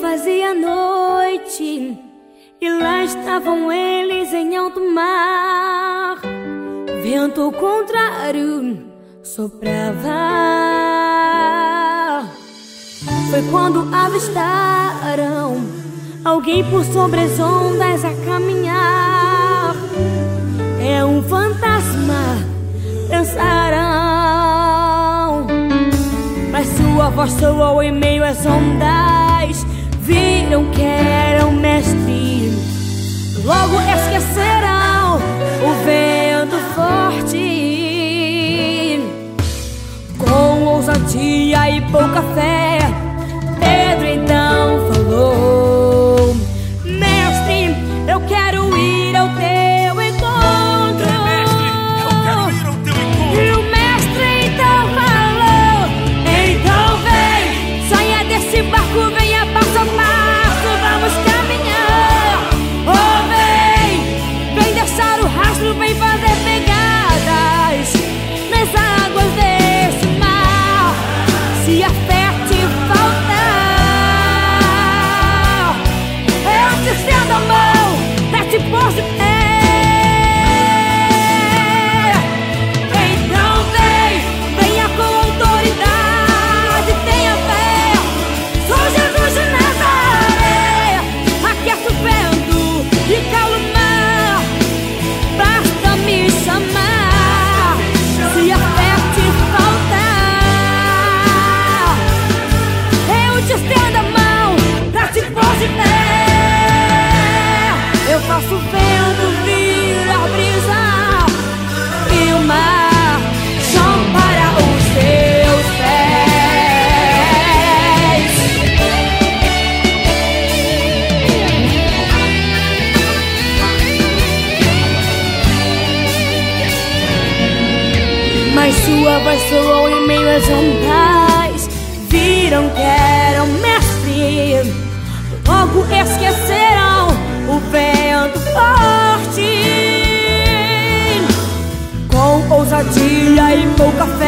fazia noite e lá estavam eles em alto mar. Vento contrário soprava. Foi quando avistaram alguém por sobre as ondas a caminhar. É um fantasma, pensaram. Mas sua voz soou em meio às ondas. Viram que era um mestre. Logo esquecerão Mas sua voz soou em meio às ondas. Viram que era um mestre. Logo esqueceram o vento forte. Com ousadia e pouca fé.